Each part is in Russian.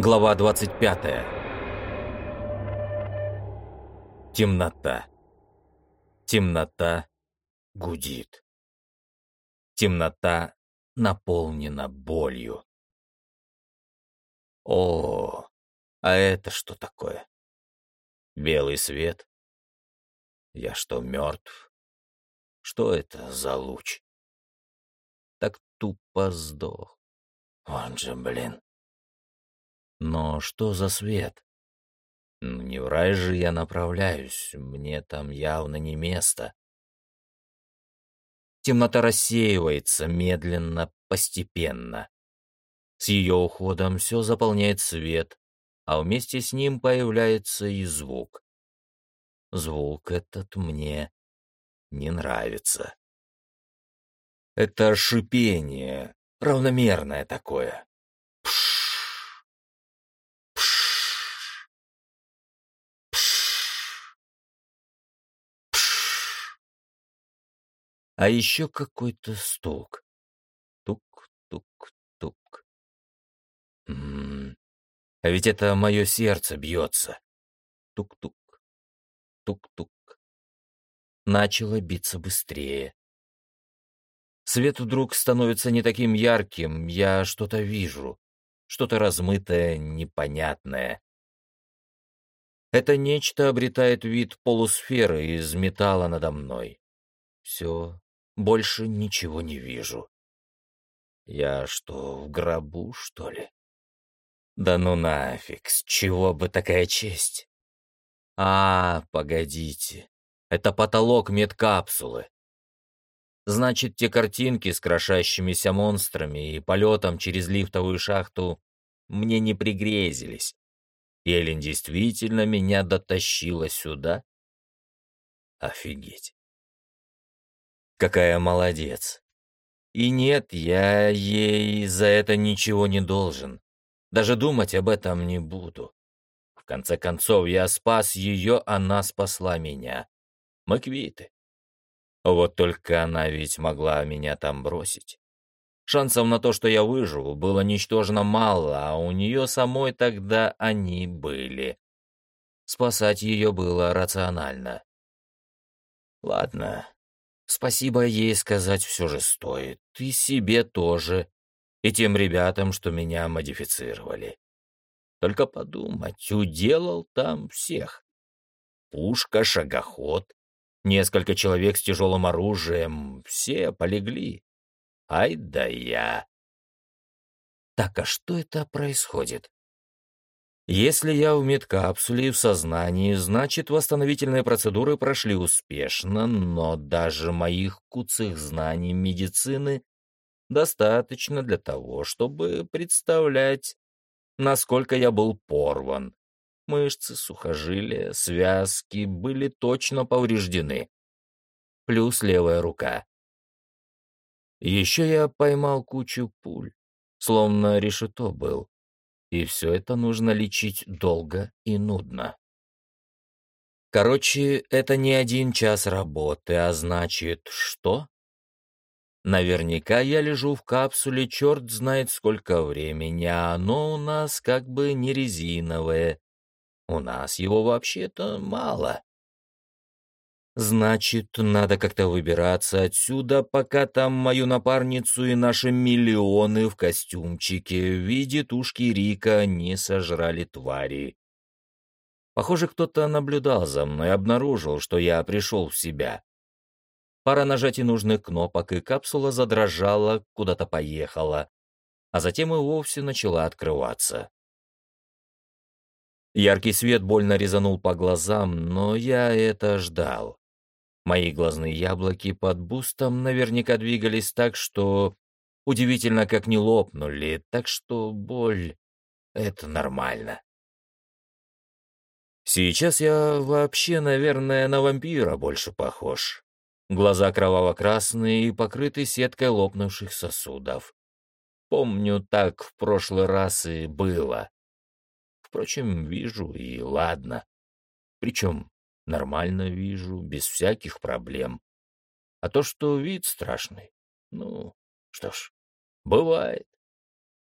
Глава 25. Темнота. Темнота гудит. Темнота наполнена болью. О, а это что такое? Белый свет? Я что, мертв? Что это за луч? Так тупо сдох. Он же, блин. Но что за свет? Ну, не в рай же я направляюсь, мне там явно не место. Темнота рассеивается медленно, постепенно. С ее уходом все заполняет свет, а вместе с ним появляется и звук. Звук этот мне не нравится. Это шипение, равномерное такое. А еще какой-то стук. Тук-тук-тук. М-м, а ведь это мое сердце бьется. Тук-тук. Тук-тук. Начало биться быстрее. Свет вдруг становится не таким ярким, я что-то вижу, что-то размытое, непонятное. Это нечто обретает вид полусферы из металла надо мной. Все, больше ничего не вижу. Я что, в гробу, что ли? Да ну нафиг, с чего бы такая честь? А, погодите, это потолок медкапсулы. Значит, те картинки с крошащимися монстрами и полетом через лифтовую шахту мне не пригрезились. Эллен действительно меня дотащила сюда? Офигеть. Какая молодец. И нет, я ей за это ничего не должен. Даже думать об этом не буду. В конце концов, я спас ее, она спасла меня. Мы квиты. Вот только она ведь могла меня там бросить. Шансов на то, что я выживу, было ничтожно мало, а у нее самой тогда они были. Спасать ее было рационально. Ладно, Спасибо ей сказать все же стоит. И себе тоже. И тем ребятам, что меня модифицировали. Только подумать, уделал там всех. Пушка, шагоход, несколько человек с тяжелым оружием, все полегли. Ай да я. Так, а что это происходит? Если я в медкапсуле и в сознании, значит, восстановительные процедуры прошли успешно, но даже моих куцых знаний медицины достаточно для того, чтобы представлять, насколько я был порван. Мышцы, сухожилия, связки были точно повреждены. Плюс левая рука. Еще я поймал кучу пуль, словно решето был. И все это нужно лечить долго и нудно. Короче, это не один час работы, а значит, что? Наверняка я лежу в капсуле черт знает сколько времени, а оно у нас как бы не резиновое. У нас его вообще-то мало. Значит, надо как-то выбираться отсюда, пока там мою напарницу и наши миллионы в костюмчике в виде тушки Рика не сожрали твари. Похоже, кто-то наблюдал за мной и обнаружил, что я пришел в себя. Пара нажатий нужных кнопок, и капсула задрожала, куда-то поехала, а затем и вовсе начала открываться. Яркий свет больно резанул по глазам, но я это ждал. Мои глазные яблоки под бустом наверняка двигались так, что... Удивительно, как не лопнули, так что боль — это нормально. Сейчас я вообще, наверное, на вампира больше похож. Глаза кроваво-красные и покрыты сеткой лопнувших сосудов. Помню, так в прошлый раз и было. Впрочем, вижу, и ладно. Причем Нормально вижу, без всяких проблем. А то, что вид страшный, ну, что ж, бывает.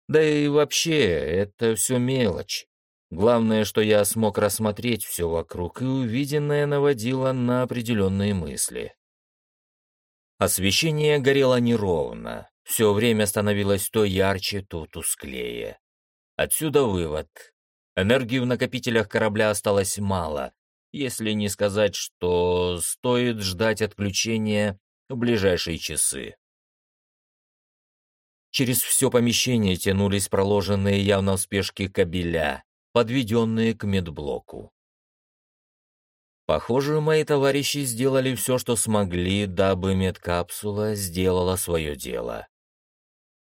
Да и вообще, это все мелочь. Главное, что я смог рассмотреть все вокруг, и увиденное наводило на определенные мысли. Освещение горело неровно, все время становилось то ярче, то тусклее. Отсюда вывод. Энергии в накопителях корабля осталось мало, если не сказать, что стоит ждать отключения в ближайшие часы. Через все помещение тянулись проложенные явно в спешке кабеля, подведенные к медблоку. Похоже, мои товарищи сделали все, что смогли, дабы медкапсула сделала свое дело.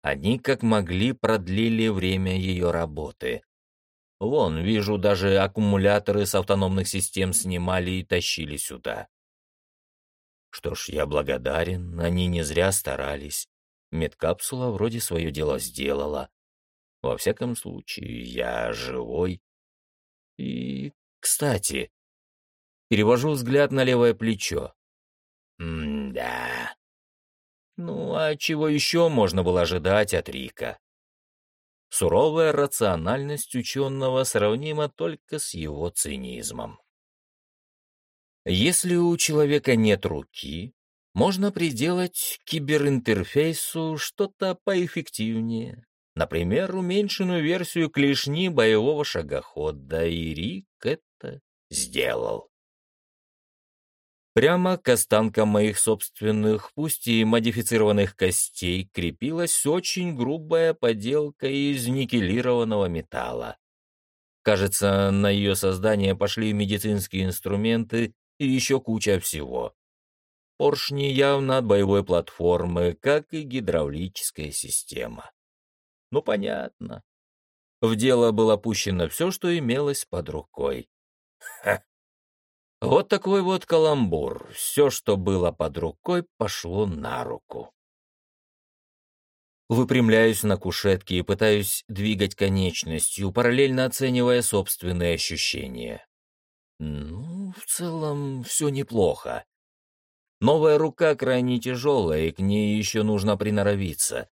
Они, как могли, продлили время ее работы. Вон, вижу, даже аккумуляторы с автономных систем снимали и тащили сюда. Что ж, я благодарен, они не зря старались. Медкапсула вроде свое дело сделала. Во всяком случае, я живой. И, кстати, перевожу взгляд на левое плечо. М-да. Ну, а чего еще можно было ожидать от Рика? Суровая рациональность ученого сравнима только с его цинизмом. Если у человека нет руки, можно приделать киберинтерфейсу что-то поэффективнее. Например, уменьшенную версию клешни боевого шагохода, и Рик это сделал. Прямо к останкам моих собственных, пусть и модифицированных костей, крепилась очень грубая поделка из никелированного металла. Кажется, на ее создание пошли медицинские инструменты и еще куча всего. Поршни явно от боевой платформы, как и гидравлическая система. Ну, понятно. В дело было пущено все, что имелось под рукой. Вот такой вот каламбур. Все, что было под рукой, пошло на руку. Выпрямляюсь на кушетке и пытаюсь двигать конечностью, параллельно оценивая собственные ощущения. Ну, в целом, все неплохо. Новая рука крайне тяжелая, и к ней еще нужно приноровиться.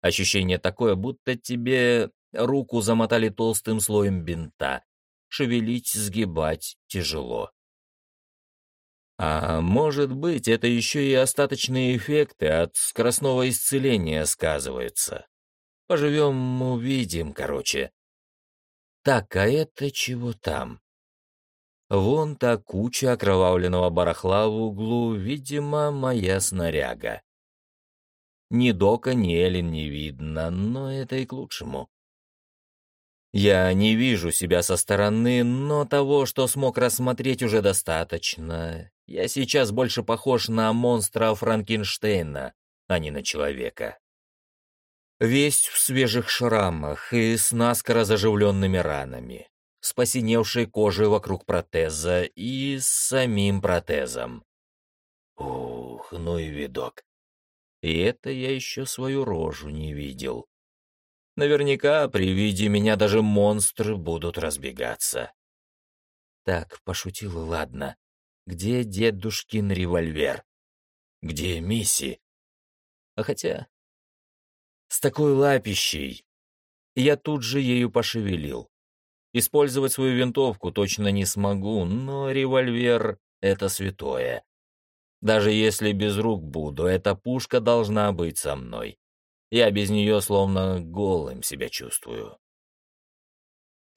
Ощущение такое, будто тебе руку замотали толстым слоем бинта. Шевелить, сгибать тяжело. А может быть, это еще и остаточные эффекты от скоростного исцеления сказываются. Поживем, увидим, короче. Так, а это чего там? Вон та куча окровавленного барахла в углу, видимо, моя снаряга. Ни Дока, ни Эллен не видно, но это и к лучшему. Я не вижу себя со стороны, но того, что смог рассмотреть, уже достаточно. Я сейчас больше похож на монстра Франкенштейна, а не на человека. Весь в свежих шрамах и с наскоро заживленными ранами с посиневшей кожей вокруг протеза и с самим протезом. Ух, ну и видок. И это я еще свою рожу не видел. Наверняка при виде меня даже монстры будут разбегаться. Так, пошутил, ладно. Где дедушкин револьвер? Где Мисси? А хотя... С такой лапищей... Я тут же ею пошевелил. Использовать свою винтовку точно не смогу, но револьвер — это святое. Даже если без рук буду, эта пушка должна быть со мной. Я без нее словно голым себя чувствую.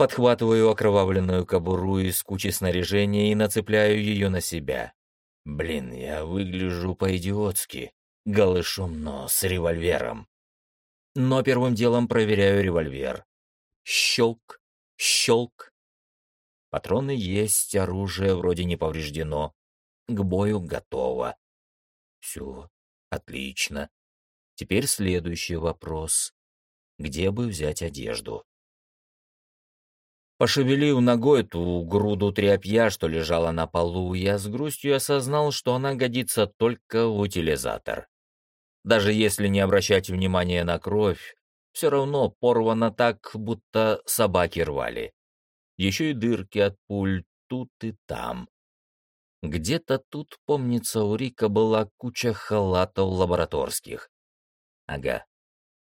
Подхватываю окровавленную кобуру из кучи снаряжения и нацепляю ее на себя. Блин, я выгляжу по-идиотски. Голышом, но с револьвером. Но первым делом проверяю револьвер. Щелк, Щелк. Патроны есть, оружие вроде не повреждено. К бою готово. Все, отлично. Теперь следующий вопрос. Где бы взять одежду? Пошевелив ногой ту груду тряпья, что лежала на полу, я с грустью осознал, что она годится только в утилизатор. Даже если не обращать внимания на кровь, все равно порвано так, будто собаки рвали. Еще и дырки от пуль тут и там. Где-то тут, помнится, у Рика была куча халатов лабораторских. Ага,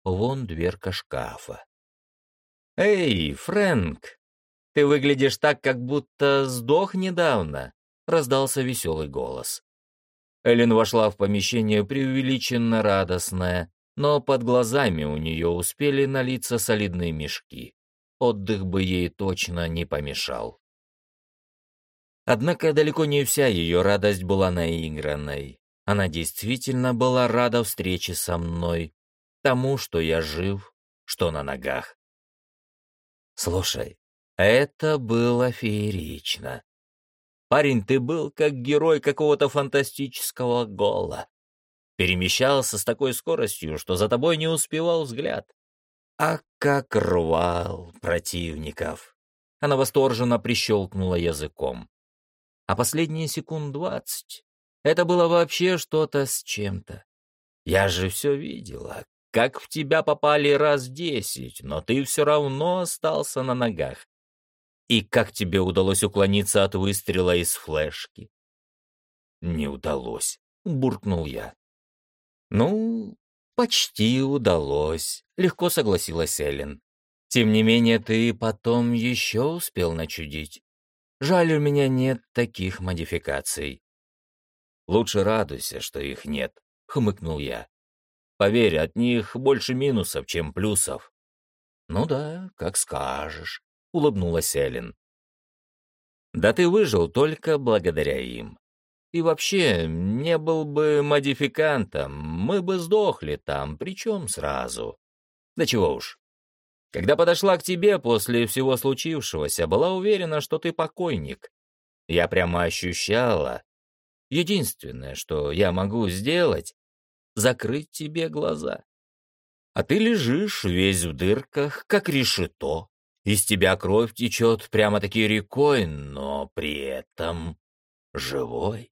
вон дверка шкафа. «Эй, Фрэнк, ты выглядишь так, как будто сдох недавно», — раздался веселый голос. Эллен вошла в помещение преувеличенно радостная, но под глазами у нее успели налиться солидные мешки. Отдых бы ей точно не помешал. Однако далеко не вся ее радость была наигранной. Она действительно была рада встрече со мной, тому, что я жив, что на ногах. Слушай, это было феерично. Парень, ты был как герой какого-то фантастического гола. Перемещался с такой скоростью, что за тобой не успевал взгляд. А как рвал противников. Она восторженно прищелкнула языком. А последние секунд двадцать — это было вообще что-то с чем-то. Я же все видела, как в тебя попали раз десять, но ты все равно остался на ногах. И как тебе удалось уклониться от выстрела из флешки? Не удалось, буркнул я. Ну, почти удалось, легко согласилась Эллен. Тем не менее, ты потом еще успел начудить. Жаль, у меня нет таких модификаций. Лучше радуйся, что их нет, хмыкнул я. Поверь, от них больше минусов, чем плюсов. Ну да, как скажешь, улыбнулась Эллен. Да ты выжил только благодаря им. И вообще, не был бы модификантом, мы бы сдохли там, причем сразу. Да чего уж. Когда подошла к тебе после всего случившегося, была уверена, что ты покойник. Я прямо ощущала. Единственное, что я могу сделать, закрыть тебе глаза. А ты лежишь весь в дырках, как решето. Из тебя кровь течет прямо-таки рекой, но при этом живой.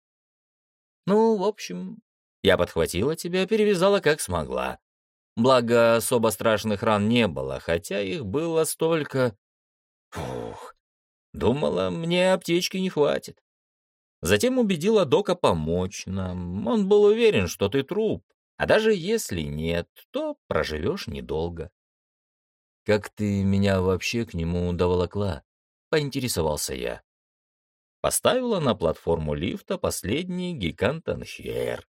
Ну, в общем, я подхватила тебя, перевязала как смогла. Благо, особо страшных ран не было, хотя их было столько... Фух, думала, мне аптечки не хватит. Затем убедила Дока помочь нам. Он был уверен, что ты труп, а даже если нет, то проживешь недолго. «Как ты меня вообще к нему доволокла?» — поинтересовался я. Поставила на платформу лифта последний гигантанхер.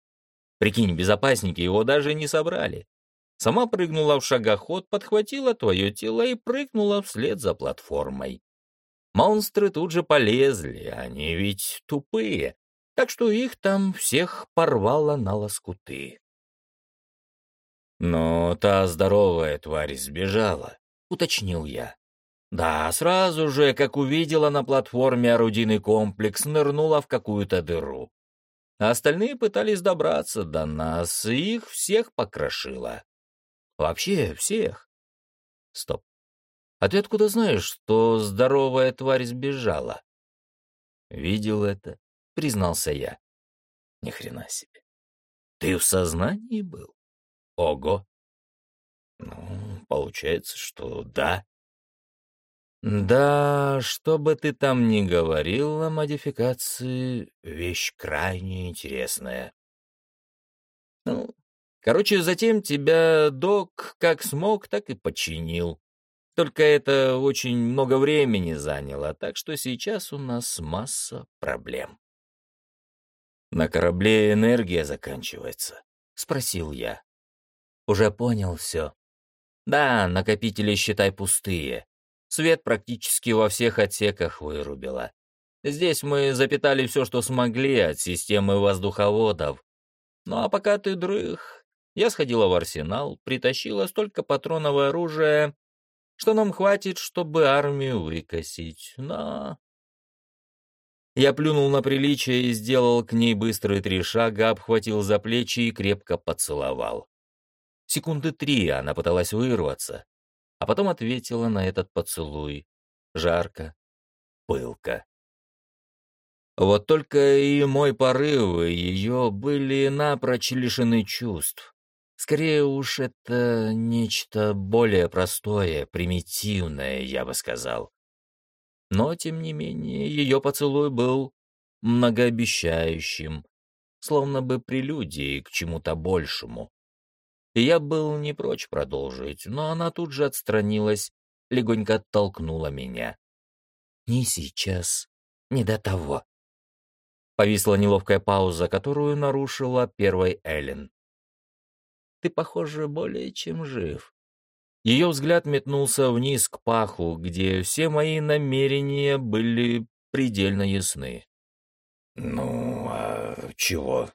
Прикинь, безопасники его даже не собрали. Сама прыгнула в шагоход, подхватила твое тело и прыгнула вслед за платформой. Монстры тут же полезли, они ведь тупые, так что их там всех порвало на лоскуты. «Но та здоровая тварь сбежала», — уточнил я. «Да, сразу же, как увидела на платформе орудийный комплекс, нырнула в какую-то дыру. А остальные пытались добраться до нас, и их всех покрошила. Вообще всех. Стоп. А ты откуда знаешь, что здоровая тварь сбежала? Видел это, признался я. Ни хрена себе. Ты в сознании был? Ого. Ну, получается, что да. Да, что бы ты там ни говорил о модификации, вещь крайне интересная. Ну, Короче, затем тебя док как смог, так и починил. Только это очень много времени заняло, так что сейчас у нас масса проблем. «На корабле энергия заканчивается?» — спросил я. «Уже понял все. Да, накопители, считай, пустые. Свет практически во всех отсеках вырубило. Здесь мы запитали все, что смогли от системы воздуховодов. Ну а пока ты дрых, я сходила в арсенал, притащила столько патронов оружия, что нам хватит, чтобы армию выкосить, но... Я плюнул на приличие и сделал к ней быстрые три шага, обхватил за плечи и крепко поцеловал. Секунды три она пыталась вырваться, а потом ответила на этот поцелуй. Жарко, пылко. Вот только и мой порыв, и ее были напрочь лишены чувств. Скорее уж это нечто более простое, примитивное, я бы сказал. Но, тем не менее, ее поцелуй был многообещающим, словно бы прелюдией к чему-то большему. Я был не прочь продолжить, но она тут же отстранилась, легонько оттолкнула меня. «Не сейчас, не до того». Повисла неловкая пауза, которую нарушила первой Эллен. «Ты, похоже, более чем жив». Ее взгляд метнулся вниз к паху, где все мои намерения были предельно ясны. «Ну, а чего?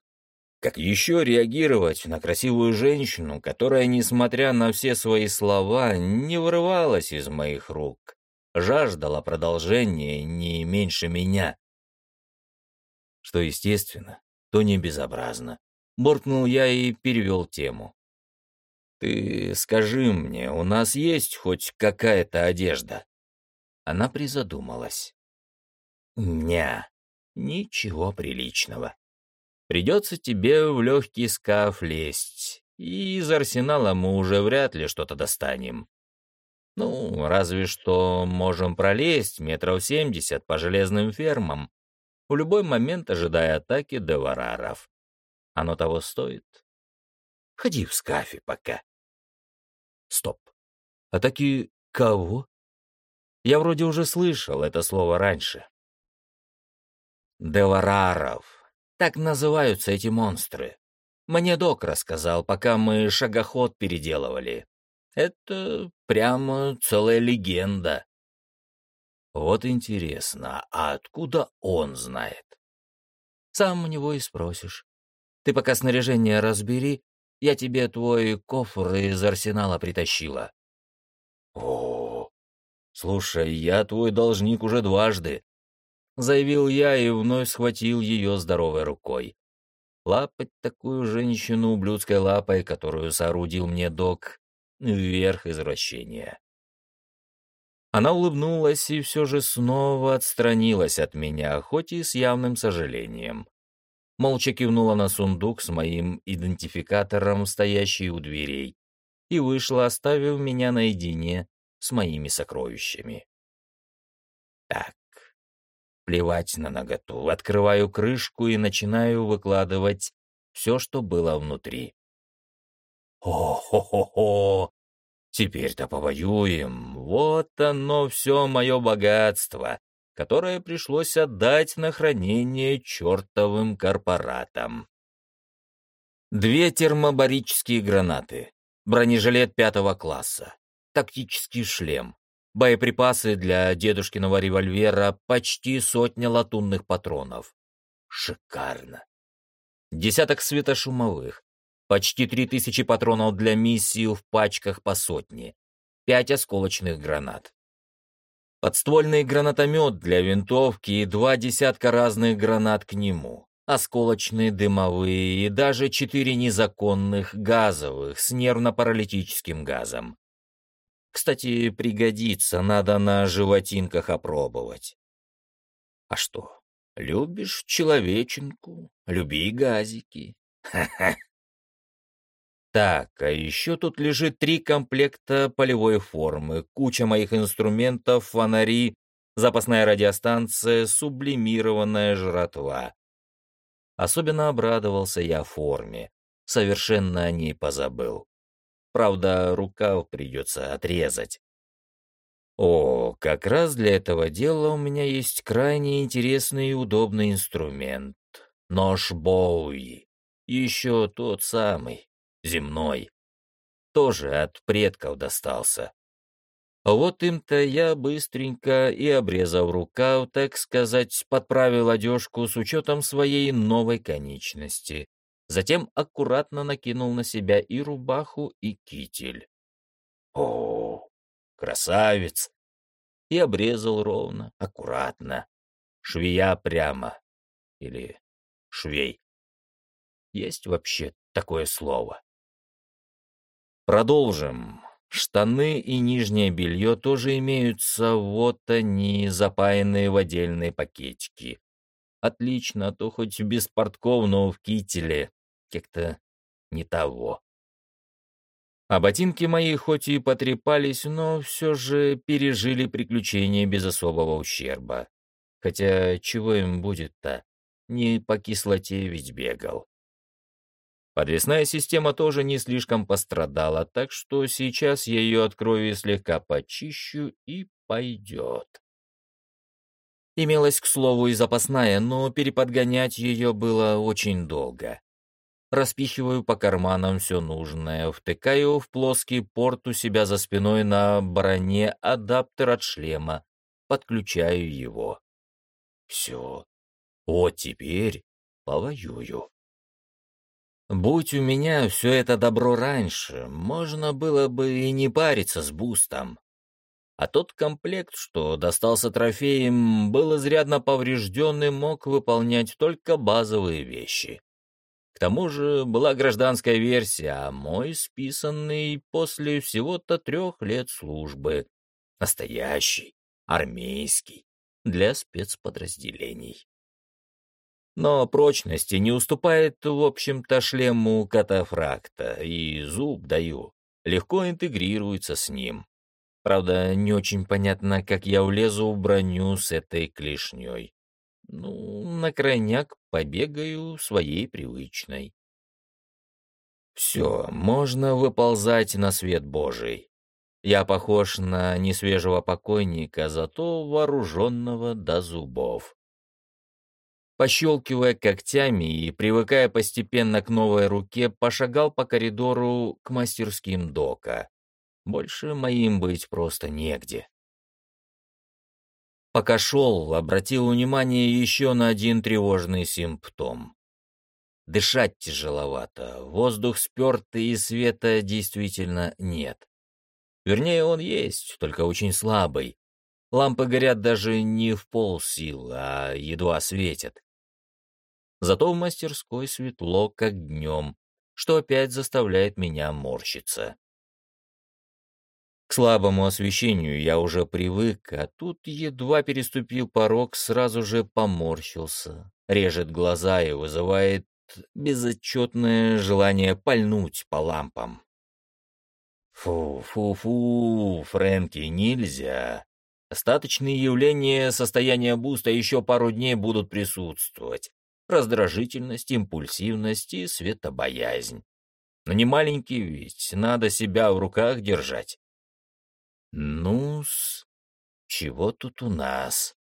Как еще реагировать на красивую женщину, которая, несмотря на все свои слова, не вырывалась из моих рук, жаждала продолжения не меньше меня? Что естественно, то не безобразно. Буркнул я и перевел тему. «Ты скажи мне, у нас есть хоть какая-то одежда?» Она призадумалась. «Ня, ничего приличного. Придется тебе в легкий скаф лезть, и из арсенала мы уже вряд ли что-то достанем. Ну, разве что можем пролезть метров семьдесят по железным фермам, в любой момент ожидая атаки девараров. Оно того стоит. Ходи в скафе пока. Стоп. Атаки кого? Я вроде уже слышал это слово раньше. Девараров. Так называются эти монстры. Мне док рассказал, пока мы шагоход переделывали. Это прямо целая легенда. Вот интересно, а откуда он знает? Сам у него и спросишь. Ты пока снаряжение разбери, я тебе твой кофр из арсенала притащила. О, слушай, я твой должник уже дважды заявил я и вновь схватил ее здоровой рукой. Лапать такую женщину ублюдской лапой, которую соорудил мне док, вверх извращения. Она улыбнулась и все же снова отстранилась от меня, хоть и с явным сожалением. Молча кивнула на сундук с моим идентификатором, стоящий у дверей, и вышла, оставив меня наедине с моими сокровищами. Так, Плевать на наготу. Открываю крышку и начинаю выкладывать все, что было внутри. О-хо-хо-хо! Теперь-то повоюем. Вот оно все мое богатство, которое пришлось отдать на хранение чертовым корпоратам. Две термобарические гранаты, бронежилет пятого класса, тактический шлем, Боеприпасы для дедушкиного револьвера почти сотня латунных патронов. Шикарно. Десяток светошумовых. Почти три тысячи патронов для миссии в пачках по сотне. Пять осколочных гранат. Подствольный гранатомет для винтовки и два десятка разных гранат к нему. Осколочные, дымовые и даже четыре незаконных газовых с нервно-паралитическим газом. Кстати, пригодится, надо на животинках опробовать. А что, любишь человеченку, люби газики. Ха-ха. Так, а еще тут лежит три комплекта полевой формы, куча моих инструментов, фонари, запасная радиостанция, сублимированная жратва. Особенно обрадовался я форме, совершенно о ней позабыл. Правда, рукав придется отрезать. О, как раз для этого дела у меня есть крайне интересный и удобный инструмент. Нож Боуи. Еще тот самый, земной. Тоже от предков достался. Вот им-то я быстренько и обрезав рукав, так сказать, подправил одежку с учетом своей новой конечности. Затем аккуратно накинул на себя и рубаху, и китель. О, красавец! И обрезал ровно, аккуратно. Швея прямо. Или швей. Есть вообще такое слово. Продолжим. Штаны и нижнее белье тоже имеются, вот они, запаянные в отдельные пакетики. Отлично, а то хоть без портков, но в кителе как-то не того. А ботинки мои хоть и потрепались, но все же пережили приключения без особого ущерба. Хотя чего им будет-то? Не по кислоте ведь бегал. Подвесная система тоже не слишком пострадала, так что сейчас я ее открою и слегка почищу, и пойдет. Имелась, к слову, и запасная, но переподгонять ее было очень долго. Распихиваю по карманам все нужное, втыкаю в плоский порт у себя за спиной на броне адаптер от шлема, подключаю его. Все. Вот теперь повоюю. Будь у меня все это добро раньше, можно было бы и не париться с бустом. А тот комплект, что достался трофеем, был изрядно поврежден и мог выполнять только базовые вещи. Тому же была гражданская версия, а мой списанный после всего-то трех лет службы. Настоящий, армейский, для спецподразделений но прочности не уступает, в общем-то, шлему катафракта, и зуб даю, легко интегрируется с ним. Правда, не очень понятно, как я влезу в броню с этой клешней. Ну, на крайняк побегаю своей привычной. Все, можно выползать на свет Божий. Я похож на несвежего покойника, зато вооруженного до зубов. Пощелкивая когтями и привыкая постепенно к новой руке, пошагал по коридору к мастерским дока. Больше моим быть просто негде. Пока шел, обратил внимание еще на один тревожный симптом. Дышать тяжеловато, воздух спертый и света действительно нет. Вернее, он есть, только очень слабый. Лампы горят даже не в полсилы, а едва светят. Зато в мастерской светло, как днем, что опять заставляет меня морщиться. К слабому освещению я уже привык, а тут едва переступил порог, сразу же поморщился, режет глаза и вызывает безотчетное желание пальнуть по лампам. Фу-фу-фу, Фрэнки, нельзя. Остаточные явления состояния буста еще пару дней будут присутствовать раздражительность, импульсивность и светобоязнь. Но не маленький ведь, надо себя в руках держать. Ну-с, чего тут у нас?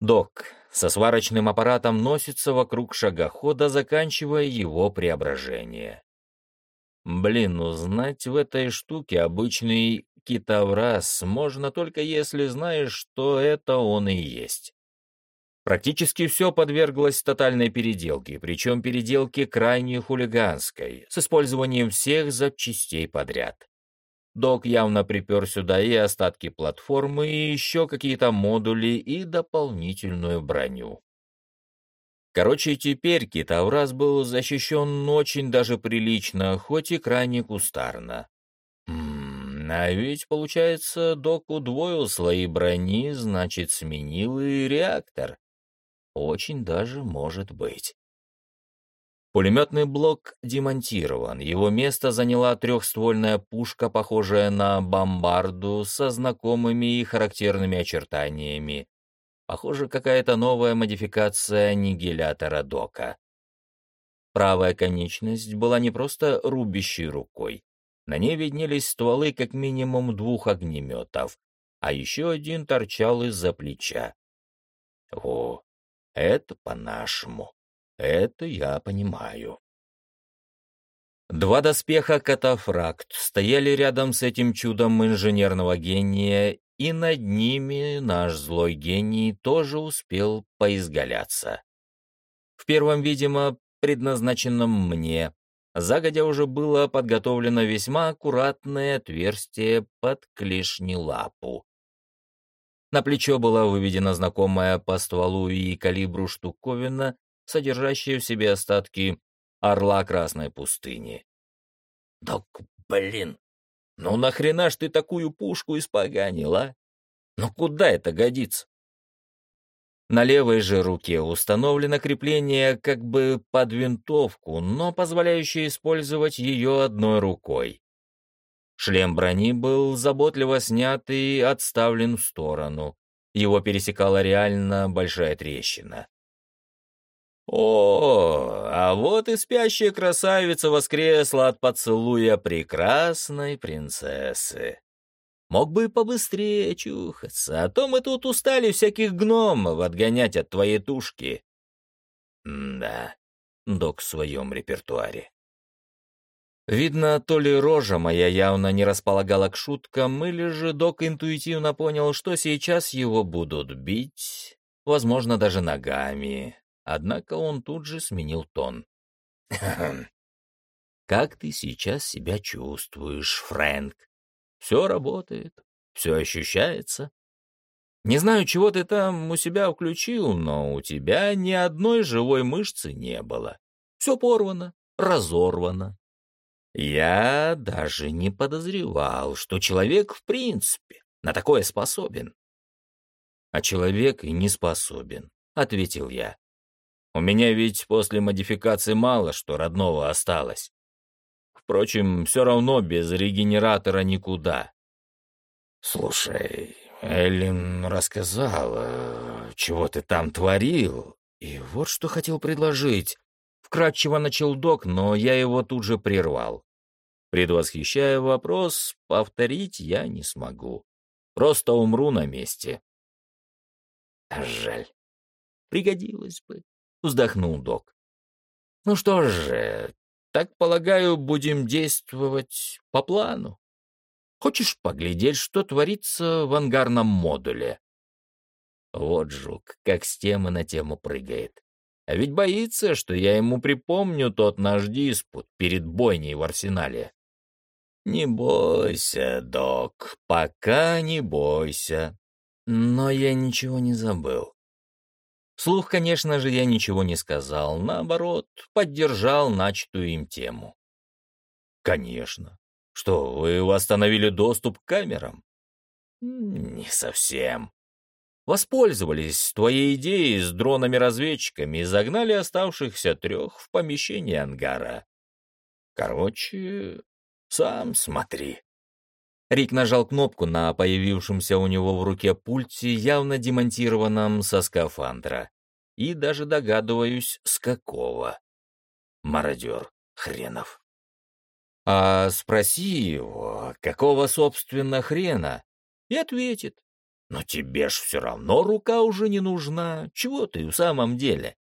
Док со сварочным аппаратом носится вокруг шагохода, заканчивая его преображение. Блин, узнать в этой штуке обычный китовраз можно только если знаешь, что это он и есть. Практически все подверглось тотальной переделке, причем переделке крайне хулиганской, с использованием всех запчастей подряд. Док явно припер сюда и остатки платформы, и еще какие-то модули, и дополнительную броню. Короче, теперь китовраз был защищен очень даже прилично, хоть и крайне кустарно. М а ведь, получается, док удвоил слои брони, значит, сменил и реактор. Очень даже может быть. Пулеметный блок демонтирован. Его место заняла трехствольная пушка, похожая на бомбарду, со знакомыми и характерными очертаниями. Похоже, какая-то новая модификация аннигилятора Дока. Правая конечность была не просто рубящей рукой. На ней виднелись стволы как минимум двух огнеметов, а еще один торчал из-за плеча. О, это по-нашему. Это я понимаю. Два доспеха катафракт стояли рядом с этим чудом инженерного гения, и над ними наш злой гений тоже успел поизгаляться. В первом, видимо, предназначенном мне, загодя уже было подготовлено весьма аккуратное отверстие под клешни лапу. На плечо была выведена знакомая по стволу и калибру штуковина, содержащая в себе остатки орла Красной пустыни. «Да, блин, ну нахрена ж ты такую пушку испоганил, а? Ну куда это годится?» На левой же руке установлено крепление как бы под винтовку, но позволяющее использовать ее одной рукой. Шлем брони был заботливо снят и отставлен в сторону. Его пересекала реально большая трещина. О, а вот и спящая красавица воскресла от поцелуя прекрасной принцессы. Мог бы побыстрее чухаться, а то мы тут устали всяких гномов отгонять от твоей тушки. Да, док в своем репертуаре. Видно, то ли рожа моя явно не располагала к шуткам, или же док интуитивно понял, что сейчас его будут бить, возможно, даже ногами. Однако он тут же сменил тон. «Как ты сейчас себя чувствуешь, Фрэнк? Все работает, все ощущается. Не знаю, чего ты там у себя включил, но у тебя ни одной живой мышцы не было. Все порвано, разорвано. Я даже не подозревал, что человек в принципе на такое способен. А человек и не способен, — ответил я. У меня ведь после модификации мало что родного осталось. Впрочем, все равно без регенератора никуда. Слушай, Эллен рассказала, чего ты там творил, и вот что хотел предложить. Вкратчиво начал док, но я его тут же прервал. Предвосхищая вопрос, повторить я не смогу. Просто умру на месте. Жаль. Пригодилось бы, вздохнул док. Ну что же, так полагаю, будем действовать по плану. Хочешь поглядеть, что творится в ангарном модуле? Вот жук, как с темы на тему прыгает. А ведь боится, что я ему припомню тот наш диспут перед бойней в арсенале. Не бойся, док, пока не бойся. Но я ничего не забыл. Слух, конечно же, я ничего не сказал, наоборот, поддержал начатую им тему. Конечно. Что, вы восстановили доступ к камерам? Не совсем. Воспользовались твоей идеей с дронами-разведчиками и загнали оставшихся трех в помещение ангара. Короче, сам смотри. Рик нажал кнопку на появившемся у него в руке пульте, явно демонтированном со скафандра. И даже догадываюсь, с какого. Мародер хренов. А спроси его, какого, собственно, хрена, и ответит. Но тебе ж все равно рука уже не нужна. Чего ты в самом деле?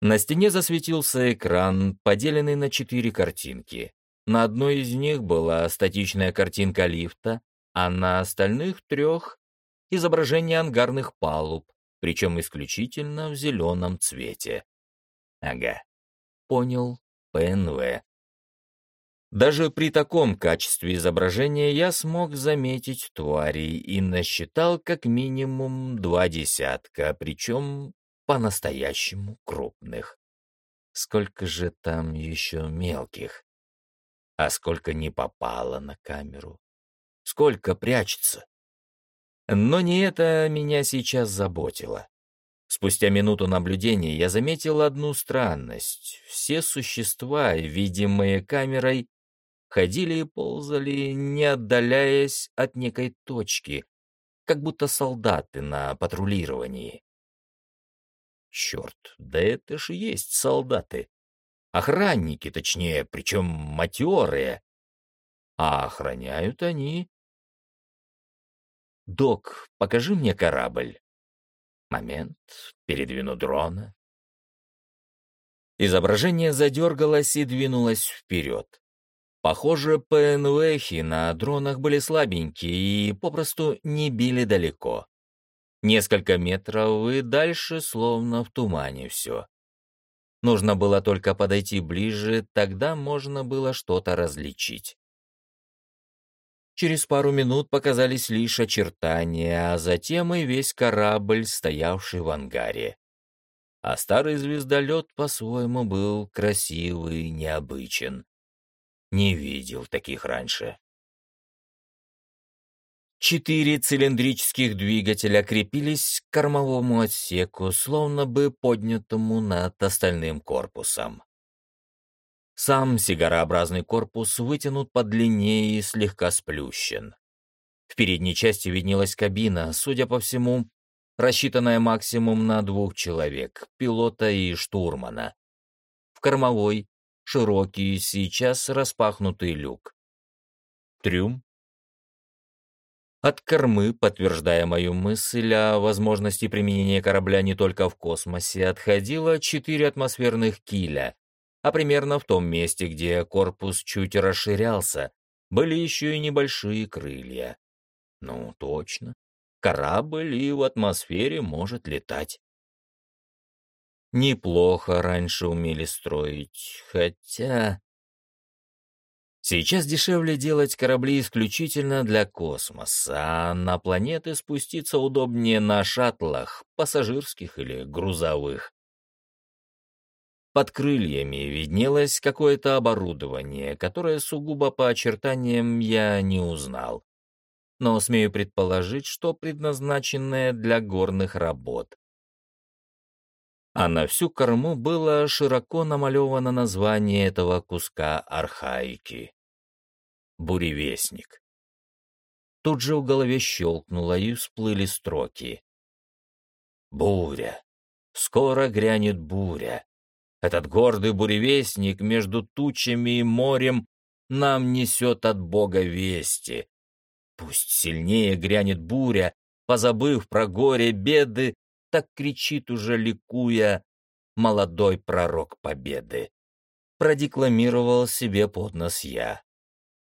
На стене засветился экран, поделенный на четыре картинки. На одной из них была статичная картинка лифта, а на остальных трех — изображение ангарных палуб, причем исключительно в зеленом цвете. Ага, понял, ПНВ. Даже при таком качестве изображения я смог заметить тварей и насчитал как минимум два десятка, причем по-настоящему крупных. Сколько же там еще мелких? А сколько не попало на камеру, сколько прячется. Но не это меня сейчас заботило. Спустя минуту наблюдения я заметил одну странность. Все существа, видимые камерой, ходили и ползали, не отдаляясь от некой точки, как будто солдаты на патрулировании. Черт, да это ж есть солдаты. Охранники, точнее, причем матерые. А охраняют они... «Док, покажи мне корабль». Момент, передвину дрона. Изображение задергалось и двинулось вперед. Похоже, ПНВхи на дронах были слабенькие и попросту не били далеко. Несколько метров и дальше словно в тумане все. Нужно было только подойти ближе, тогда можно было что-то различить. Через пару минут показались лишь очертания, а затем и весь корабль, стоявший в ангаре. А старый звездолет по-своему был красивый, необычен. Не видел таких раньше. Четыре цилиндрических двигателя крепились к кормовому отсеку, словно бы поднятому над остальным корпусом. Сам сигарообразный корпус вытянут по длине и слегка сплющен. В передней части виднелась кабина, судя по всему, рассчитанная максимум на двух человек, пилота и штурмана. В кормовой широкий, сейчас распахнутый люк. Трюм. От кормы, подтверждая мою мысль о возможности применения корабля не только в космосе, отходило четыре атмосферных киля, а примерно в том месте, где корпус чуть расширялся, были еще и небольшие крылья. Ну, точно. Корабль и в атмосфере может летать. Неплохо раньше умели строить, хотя... Сейчас дешевле делать корабли исключительно для космоса, а на планеты спуститься удобнее на шаттлах, пассажирских или грузовых. Под крыльями виднелось какое-то оборудование, которое сугубо по очертаниям я не узнал. Но смею предположить, что предназначенное для горных работ а на всю корму было широко намалевано название этого куска архаики. Буревестник. Тут же в голове щелкнуло и всплыли строки. Буря. Скоро грянет буря. Этот гордый буревестник между тучами и морем нам несет от Бога вести. Пусть сильнее грянет буря, позабыв про горе беды, так кричит уже ликуя молодой пророк победы. Продекламировал себе под нос я.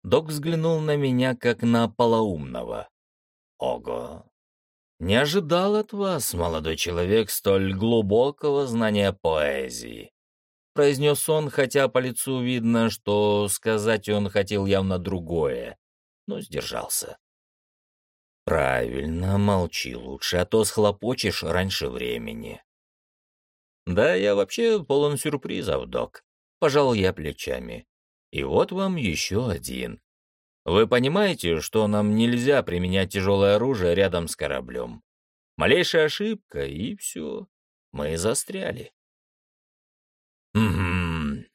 Док взглянул на меня, как на полоумного. Ого! Не ожидал от вас, молодой человек, столь глубокого знания поэзии. Произнес он, хотя по лицу видно, что сказать он хотел явно другое, но сдержался. Правильно, молчи лучше, а то схлопочешь раньше времени. Да, я вообще полон сюрпризов, док. Пожал я плечами. И вот вам еще один. Вы понимаете, что нам нельзя применять тяжелое оружие рядом с кораблем? Малейшая ошибка, и все. Мы застряли. Угу.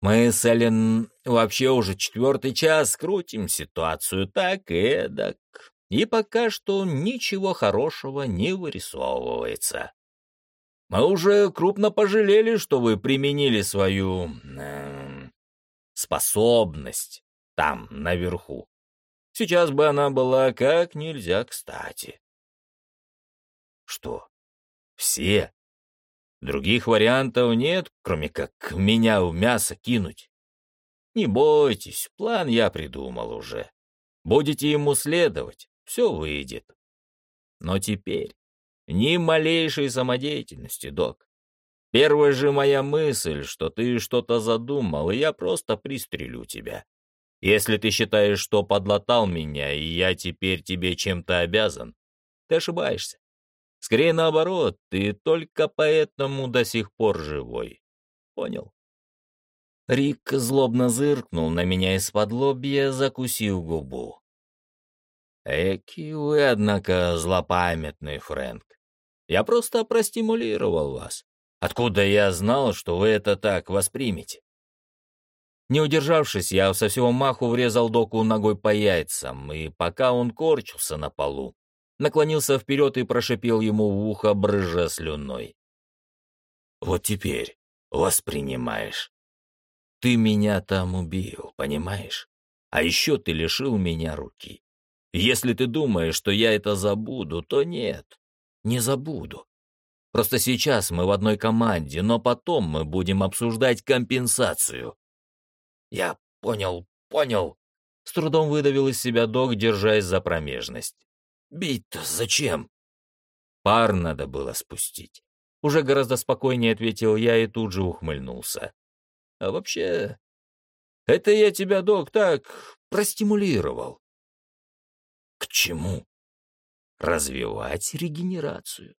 Мы с Эллен вообще уже четвертый час крутим ситуацию так и эдак и пока что ничего хорошего не вырисовывается. Мы уже крупно пожалели, что вы применили свою э, способность там, наверху. Сейчас бы она была как нельзя кстати. Что? Все? Других вариантов нет, кроме как меня в мясо кинуть. Не бойтесь, план я придумал уже. Будете ему следовать, все выйдет. Но теперь ни малейшей самодеятельности, док. Первая же моя мысль, что ты что-то задумал, и я просто пристрелю тебя. Если ты считаешь, что подлатал меня, и я теперь тебе чем-то обязан, ты ошибаешься. Скорее наоборот, ты только поэтому до сих пор живой. Понял? Рик злобно зыркнул на меня из-под лобья, закусив губу. Эки вы, однако, злопамятный, Фрэнк. Я просто простимулировал вас. Откуда я знал, что вы это так воспримете? Не удержавшись, я со всего маху врезал доку ногой по яйцам, и пока он корчился на полу, наклонился вперед и прошипел ему в ухо, брыжа слюной. «Вот теперь воспринимаешь. Ты меня там убил, понимаешь? А еще ты лишил меня руки. Если ты думаешь, что я это забуду, то нет, не забуду. Просто сейчас мы в одной команде, но потом мы будем обсуждать компенсацию. Я понял, понял. С трудом выдавил из себя док, держась за промежность. Бить-то зачем? Пар надо было спустить. Уже гораздо спокойнее ответил я и тут же ухмыльнулся. А вообще, это я тебя, док, так простимулировал. К чему? Развивать регенерацию.